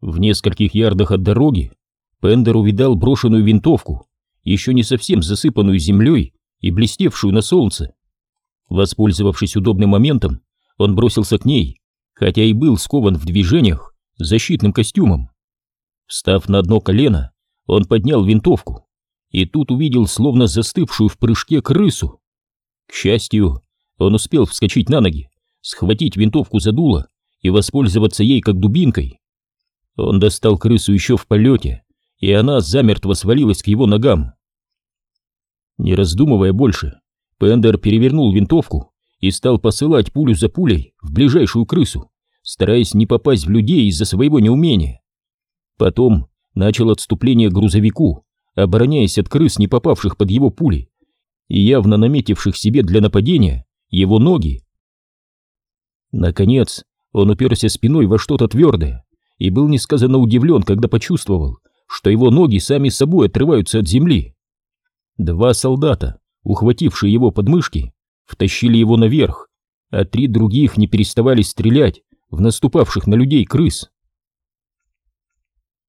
В нескольких ярдах от дороги Пендер увидал брошенную винтовку, еще не совсем засыпанную землей и блестевшую на солнце. Воспользовавшись удобным моментом, он бросился к ней, хотя и был скован в движениях защитным костюмом. Встав на одно колено, он поднял винтовку и тут увидел словно застывшую в прыжке крысу. К счастью, он успел вскочить на ноги, схватить винтовку за дуло и воспользоваться ей как дубинкой. Он достал крысу еще в полете, и она замертво свалилась к его ногам. Не раздумывая больше, Пендер перевернул винтовку и стал посылать пулю за пулей в ближайшую крысу, стараясь не попасть в людей из-за своего неумения. Потом начал отступление к грузовику, обороняясь от крыс, не попавших под его пули, и явно наметивших себе для нападения его ноги. Наконец, он уперся спиной во что-то твердое и был несказанно удивлен, когда почувствовал, что его ноги сами собой отрываются от земли. Два солдата, ухватившие его подмышки, втащили его наверх, а три других не переставали стрелять в наступавших на людей крыс.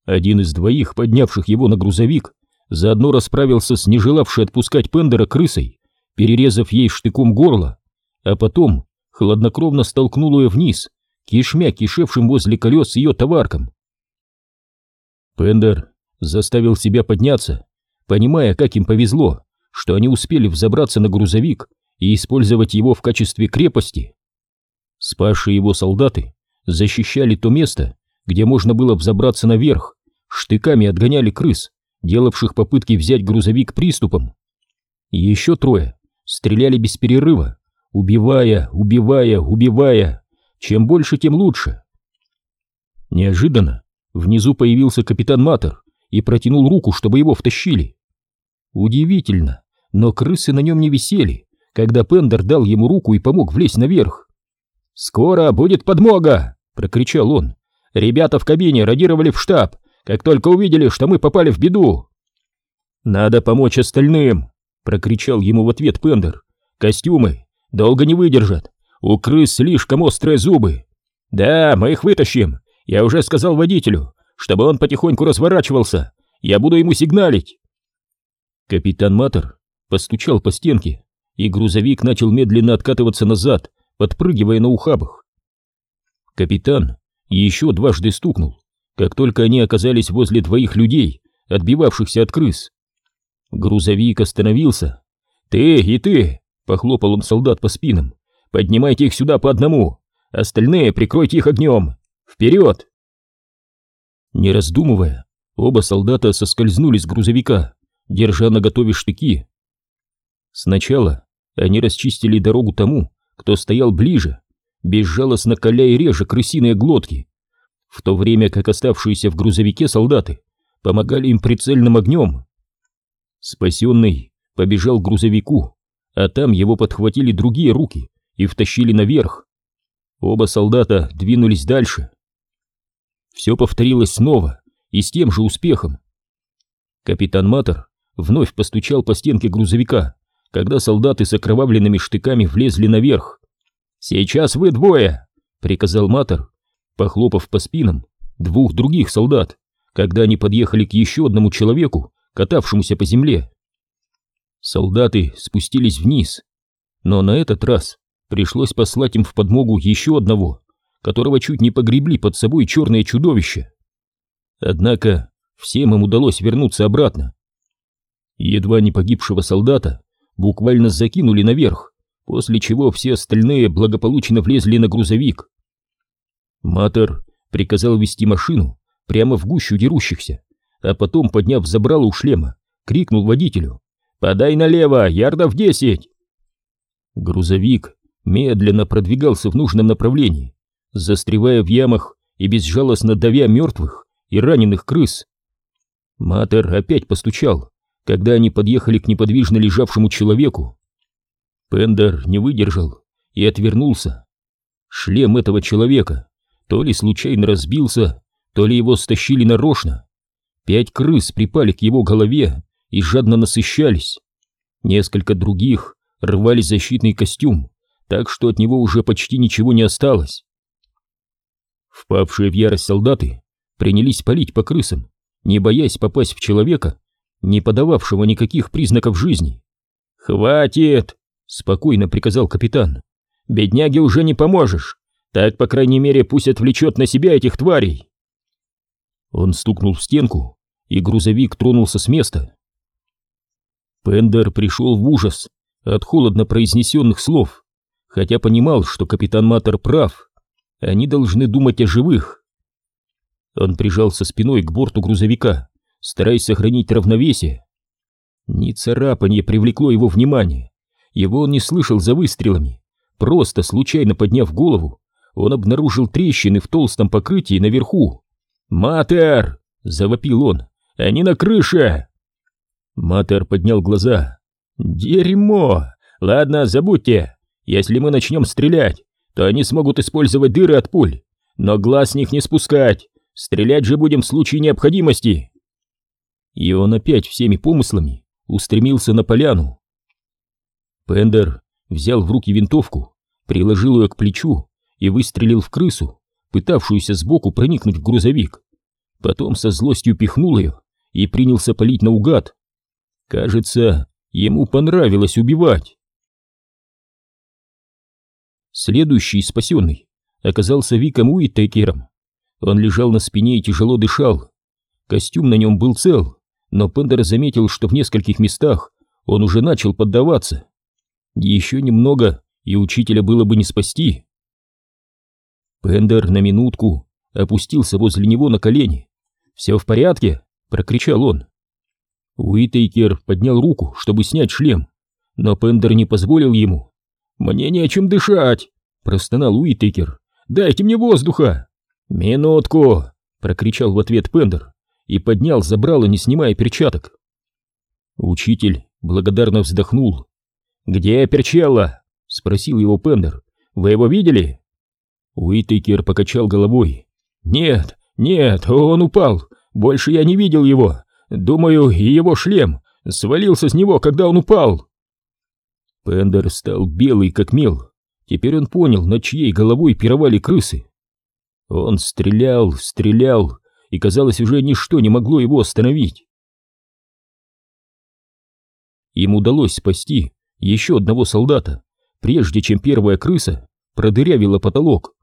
Один из двоих, поднявших его на грузовик, заодно расправился с нежелавшей отпускать Пендера крысой, перерезав ей штыком горло, а потом хладнокровно столкнул ее вниз, кишмя кишевшим возле колес ее товарком. Пендер заставил себя подняться, понимая, как им повезло, что они успели взобраться на грузовик и использовать его в качестве крепости. Спасшие его солдаты защищали то место, где можно было взобраться наверх, штыками отгоняли крыс, делавших попытки взять грузовик приступом. Еще трое стреляли без перерыва, убивая, убивая, убивая. Чем больше, тем лучше. Неожиданно внизу появился капитан Матер и протянул руку, чтобы его втащили. Удивительно, но крысы на нем не висели, когда Пендер дал ему руку и помог влезть наверх. «Скоро будет подмога!» — прокричал он. «Ребята в кабине радировали в штаб, как только увидели, что мы попали в беду!» «Надо помочь остальным!» — прокричал ему в ответ Пендер. «Костюмы долго не выдержат, у крыс слишком острые зубы!» «Да, мы их вытащим! Я уже сказал водителю, чтобы он потихоньку разворачивался, я буду ему сигналить!» Капитан Матер постучал по стенке, и грузовик начал медленно откатываться назад, подпрыгивая на ухабах. Капитан еще дважды стукнул, как только они оказались возле двоих людей, отбивавшихся от крыс. Грузовик остановился. «Ты и ты!» — похлопал он солдат по спинам. «Поднимайте их сюда по одному! Остальные прикройте их огнем! Вперед!» Не раздумывая, оба солдата соскользнули с грузовика, держа на готове штыки. Сначала они расчистили дорогу тому, кто стоял ближе, безжалостно коля и режа крысиные глотки, в то время как оставшиеся в грузовике солдаты помогали им прицельным огнем. Спасенный побежал к грузовику, а там его подхватили другие руки и втащили наверх. Оба солдата двинулись дальше. Все повторилось снова и с тем же успехом. Капитан Матер вновь постучал по стенке грузовика, когда солдаты с окровавленными штыками влезли наверх. «Сейчас вы двое!» — приказал Матер, похлопав по спинам двух других солдат, когда они подъехали к еще одному человеку, катавшемуся по земле. Солдаты спустились вниз, но на этот раз пришлось послать им в подмогу еще одного, которого чуть не погребли под собой черное чудовище. Однако всем им удалось вернуться обратно. Едва не погибшего солдата буквально закинули наверх, после чего все остальные благополучно влезли на грузовик. Матер приказал вести машину прямо в гущу дерущихся, а потом, подняв забрало у шлема, крикнул водителю «Подай налево, ярдов десять!» Грузовик медленно продвигался в нужном направлении, застревая в ямах и безжалостно давя мертвых и раненых крыс. Матер опять постучал, когда они подъехали к неподвижно лежавшему человеку. Пендер не выдержал и отвернулся. Шлем этого человека то ли случайно разбился, то ли его стащили нарочно. Пять крыс припали к его голове и жадно насыщались. Несколько других рвали защитный костюм, так что от него уже почти ничего не осталось. Впавшие в ярость солдаты принялись палить по крысам, не боясь попасть в человека, не подававшего никаких признаков жизни. «Хватит!» — спокойно приказал капитан. «Бедняге уже не поможешь. Так, по крайней мере, пусть отвлечет на себя этих тварей!» Он стукнул в стенку, и грузовик тронулся с места. Пендер пришел в ужас от холодно произнесенных слов, хотя понимал, что капитан Матер прав. Они должны думать о живых. Он прижался спиной к борту грузовика, стараясь сохранить равновесие. Ни царапанье привлекло его внимание. Его он не слышал за выстрелами. Просто случайно подняв голову, он обнаружил трещины в толстом покрытии наверху. «Матер!» — завопил он. «Они на крыше!» Матер поднял глаза. «Дерьмо! Ладно, забудьте. Если мы начнем стрелять, то они смогут использовать дыры от пуль, но глаз с них не спускать. Стрелять же будем в случае необходимости!» И он опять всеми помыслами устремился на поляну. Пендер взял в руки винтовку, приложил ее к плечу и выстрелил в крысу, пытавшуюся сбоку проникнуть в грузовик. Потом со злостью пихнул ее и принялся палить наугад. Кажется, ему понравилось убивать. Следующий спасенный оказался Виком Уиттекером. Он лежал на спине и тяжело дышал. Костюм на нем был цел, но Пендер заметил, что в нескольких местах он уже начал поддаваться. Еще немного, и учителя было бы не спасти. Пендер на минутку опустился возле него на колени. «Все в порядке?» — прокричал он. Уитейкер поднял руку, чтобы снять шлем, но Пендер не позволил ему. «Мне не о чем дышать!» — простонал Уитейкер. «Дайте мне воздуха!» «Минутку!» — прокричал в ответ Пендер и поднял забрало, не снимая перчаток. Учитель благодарно вздохнул. «Где Перчелла?» — спросил его Пендер. «Вы его видели?» Уитейкер покачал головой. «Нет, нет, он упал. Больше я не видел его. Думаю, и его шлем свалился с него, когда он упал». Пендер стал белый, как мел. Теперь он понял, над чьей головой пировали крысы. Он стрелял, стрелял, и, казалось, уже ничто не могло его остановить. Им удалось спасти еще одного солдата, прежде чем первая крыса продырявила потолок.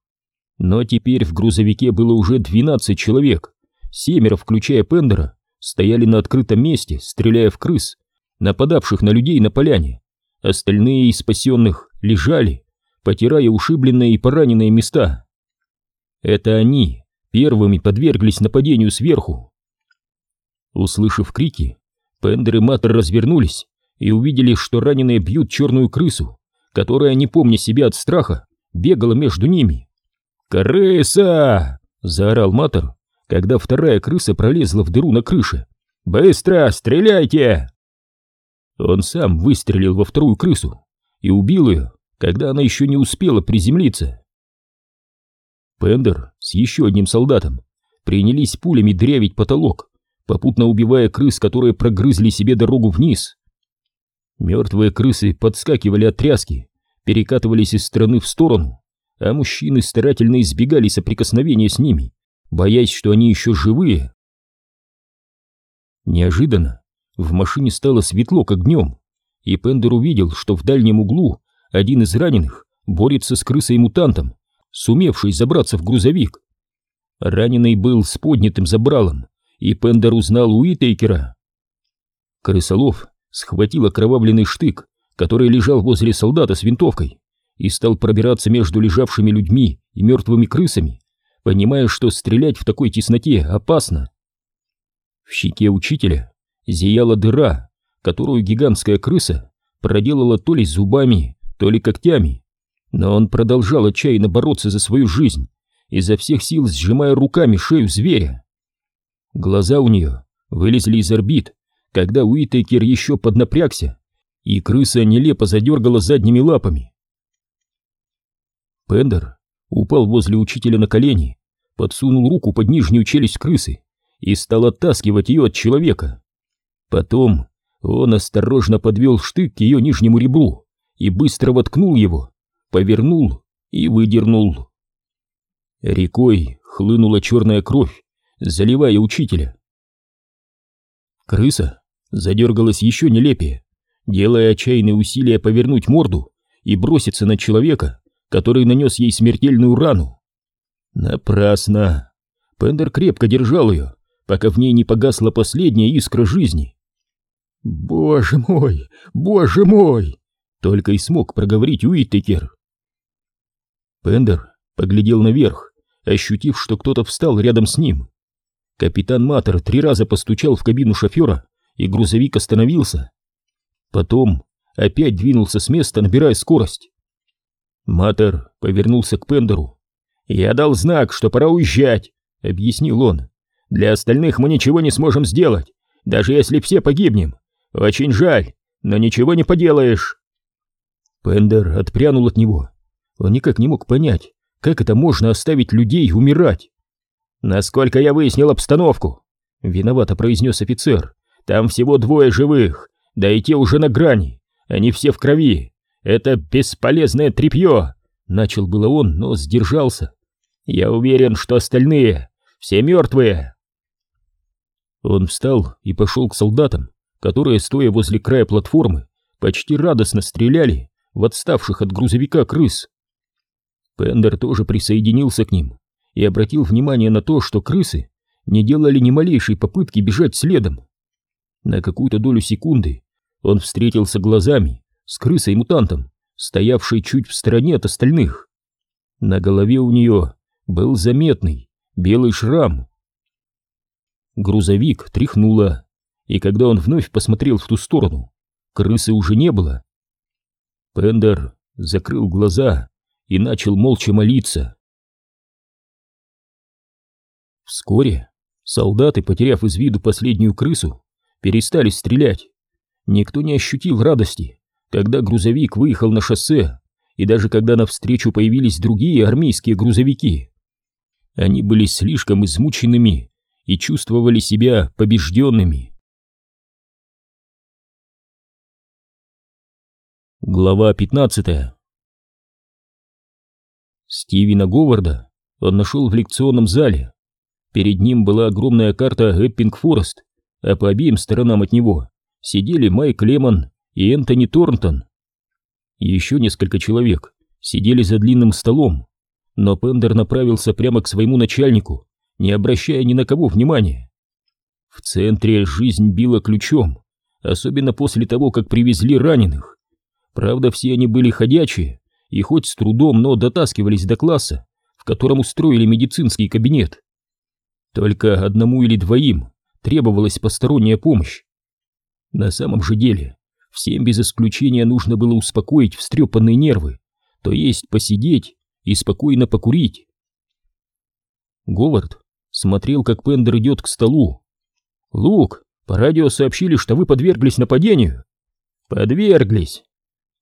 Но теперь в грузовике было уже 12 человек, семеро, включая Пендера, стояли на открытом месте, стреляя в крыс, нападавших на людей на поляне. Остальные из спасенных лежали, потирая ушибленные и пораненные места. Это они первыми подверглись нападению сверху. Услышав крики, Пендер и Матер развернулись и увидели, что раненые бьют черную крысу, которая, не помня себя от страха, бегала между ними. «Крыса!» — заорал Матер, когда вторая крыса пролезла в дыру на крыше. «Быстро, стреляйте!» Он сам выстрелил во вторую крысу и убил ее, когда она еще не успела приземлиться. Пендер с еще одним солдатом принялись пулями дрявить потолок, попутно убивая крыс, которые прогрызли себе дорогу вниз. Мертвые крысы подскакивали от тряски, перекатывались из стороны в сторону, а мужчины старательно избегали соприкосновения с ними, боясь, что они еще живые. Неожиданно в машине стало светло, как днем, и Пендер увидел, что в дальнем углу один из раненых борется с крысой-мутантом, сумевший забраться в грузовик. Раненый был с поднятым забралом, и Пендер узнал Уитейкера. Крысолов схватил окровавленный штык, который лежал возле солдата с винтовкой, и стал пробираться между лежавшими людьми и мертвыми крысами, понимая, что стрелять в такой тесноте опасно. В щеке учителя зияла дыра, которую гигантская крыса проделала то ли зубами, то ли когтями но он продолжал отчаянно бороться за свою жизнь, изо всех сил сжимая руками шею зверя. Глаза у нее вылезли из орбит, когда Уитейкер еще поднапрягся, и крыса нелепо задергала задними лапами. Пендер упал возле учителя на колени, подсунул руку под нижнюю челюсть крысы и стал оттаскивать ее от человека. Потом он осторожно подвел штык к ее нижнему ребру и быстро воткнул его повернул и выдернул. Рекой хлынула черная кровь, заливая учителя. Крыса задергалась еще нелепее, делая отчаянные усилия повернуть морду и броситься на человека, который нанес ей смертельную рану. Напрасно. Пендер крепко держал ее, пока в ней не погасла последняя искра жизни. «Боже мой! Боже мой!» Только и смог проговорить Уиттекер. Пендер поглядел наверх, ощутив, что кто-то встал рядом с ним. Капитан Матер три раза постучал в кабину шофера, и грузовик остановился. Потом опять двинулся с места, набирая скорость. Матер повернулся к Пендеру. «Я дал знак, что пора уезжать», — объяснил он. «Для остальных мы ничего не сможем сделать, даже если все погибнем. Очень жаль, но ничего не поделаешь». Пендер отпрянул от него. Он никак не мог понять, как это можно оставить людей умирать. «Насколько я выяснил обстановку», — виновато произнес офицер, — «там всего двое живых, да и те уже на грани, они все в крови. Это бесполезное тряпье!» Начал было он, но сдержался. «Я уверен, что остальные все мертвые!» Он встал и пошел к солдатам, которые, стоя возле края платформы, почти радостно стреляли в отставших от грузовика крыс. Пендер тоже присоединился к ним и обратил внимание на то, что крысы не делали ни малейшей попытки бежать следом. На какую-то долю секунды он встретился глазами с крысой-мутантом, стоявшей чуть в стороне от остальных. На голове у нее был заметный белый шрам. Грузовик тряхнуло, и когда он вновь посмотрел в ту сторону, крысы уже не было. Пендер закрыл глаза и начал молча молиться. Вскоре солдаты, потеряв из виду последнюю крысу, перестали стрелять. Никто не ощутил радости, когда грузовик выехал на шоссе, и даже когда навстречу появились другие армейские грузовики. Они были слишком измученными и чувствовали себя побежденными. Глава 15 Стивена Говарда он нашел в лекционном зале. Перед ним была огромная карта Эппинг-Форест, а по обеим сторонам от него сидели Майк Лемон и Энтони Торнтон. Еще несколько человек сидели за длинным столом, но Пендер направился прямо к своему начальнику, не обращая ни на кого внимания. В центре жизнь била ключом, особенно после того, как привезли раненых. Правда, все они были ходячие, и хоть с трудом, но дотаскивались до класса, в котором устроили медицинский кабинет. Только одному или двоим требовалась посторонняя помощь. На самом же деле, всем без исключения нужно было успокоить встрепанные нервы, то есть посидеть и спокойно покурить. Говард смотрел, как Пендер идет к столу. «Лук, по радио сообщили, что вы подверглись нападению». «Подверглись»,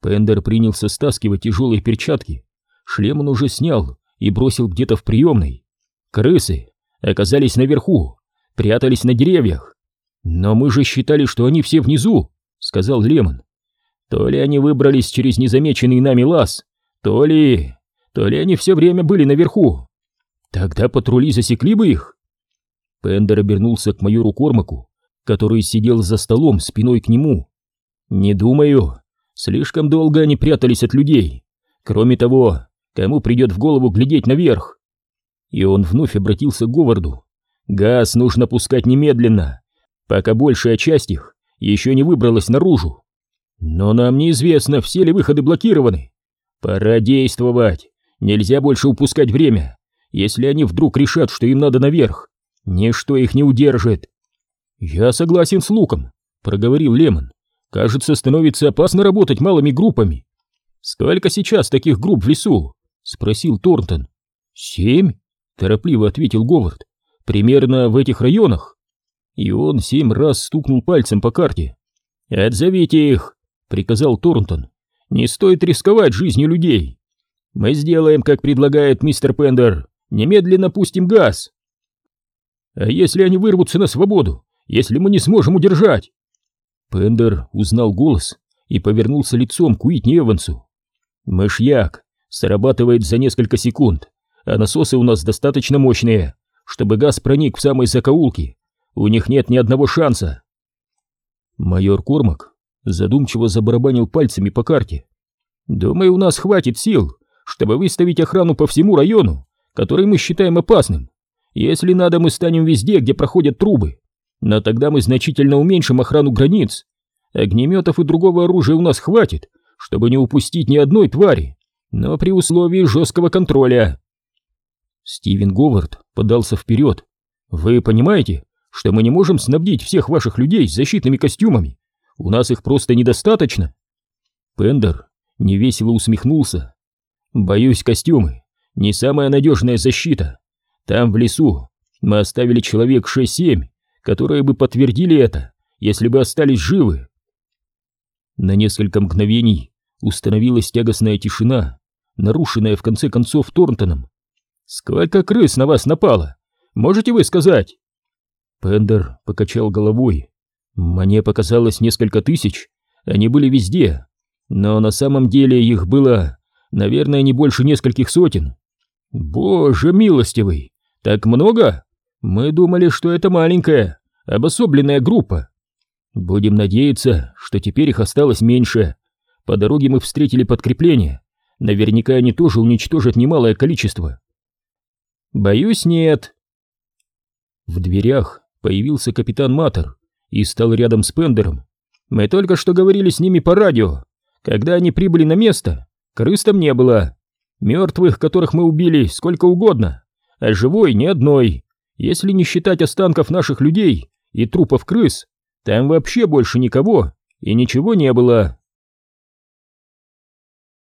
Пендер принялся стаскивать тяжелые перчатки. Шлем он уже снял и бросил где-то в приемной. Крысы оказались наверху, прятались на деревьях. Но мы же считали, что они все внизу, сказал Лемон. То ли они выбрались через незамеченный нами лаз, то ли... то ли они все время были наверху. Тогда патрули засекли бы их. Пендер обернулся к майору Кормаку, который сидел за столом спиной к нему. «Не думаю. Слишком долго они прятались от людей. Кроме того, кому придет в голову глядеть наверх? И он вновь обратился к Говарду. Газ нужно пускать немедленно, пока большая часть их еще не выбралась наружу. Но нам неизвестно, все ли выходы блокированы. Пора действовать. Нельзя больше упускать время. Если они вдруг решат, что им надо наверх, ничто их не удержит. Я согласен с Луком, проговорил Лемон. Кажется, становится опасно работать малыми группами. Сколько сейчас таких групп в лесу? Спросил Торнтон. Семь? Торопливо ответил Говард. Примерно в этих районах. И он семь раз стукнул пальцем по карте. «Отзовите их!» — приказал Торнтон. «Не стоит рисковать жизнью людей. Мы сделаем, как предлагает мистер Пендер. Немедленно пустим газ!» «А если они вырвутся на свободу? Если мы не сможем удержать?» Пендер узнал голос и повернулся лицом к Уитни Эвансу. «Мышьяк срабатывает за несколько секунд, а насосы у нас достаточно мощные. чтобы газ проник в самые закоулки. У них нет ни одного шанса. Майор Кормак задумчиво забарабанил пальцами по карте. Думаю, у нас хватит сил, чтобы выставить охрану по всему району, который мы считаем опасным. Если надо, мы станем везде, где проходят трубы. Но тогда мы значительно уменьшим охрану границ. Огнеметов и другого оружия у нас хватит, чтобы не упустить ни одной твари, но при условии жесткого контроля. Стивен Говард подался вперед. Вы понимаете, что мы не можем снабдить всех ваших людей защитными костюмами? У нас их просто недостаточно. Пендер невесело усмехнулся. Боюсь, костюмы не самая надежная защита. Там, в лесу, мы оставили человек 6-7, которые бы подтвердили это, если бы остались живы. На несколько мгновений установилась тягостная тишина, нарушенная в конце концов Торнтоном. «Сколько крыс на вас напало? Можете вы сказать?» Пендер покачал головой. «Мне показалось несколько тысяч, они были везде, но на самом деле их было, наверное, не больше нескольких сотен. Боже милостивый, так много? Мы думали, что это маленькая, обособленная группа. Будем надеяться, что теперь их осталось меньше. По дороге мы встретили подкрепление. Наверняка они тоже уничтожат немалое количество. Боюсь, нет. В дверях появился капитан Матер и стал рядом с Пендером. Мы только что говорили с ними по радио. Когда они прибыли на место, крыс там не было. Мертвых, которых мы убили, сколько угодно, а живой ни одной. Если не считать останков наших людей и трупов крыс, там вообще больше никого и ничего не было.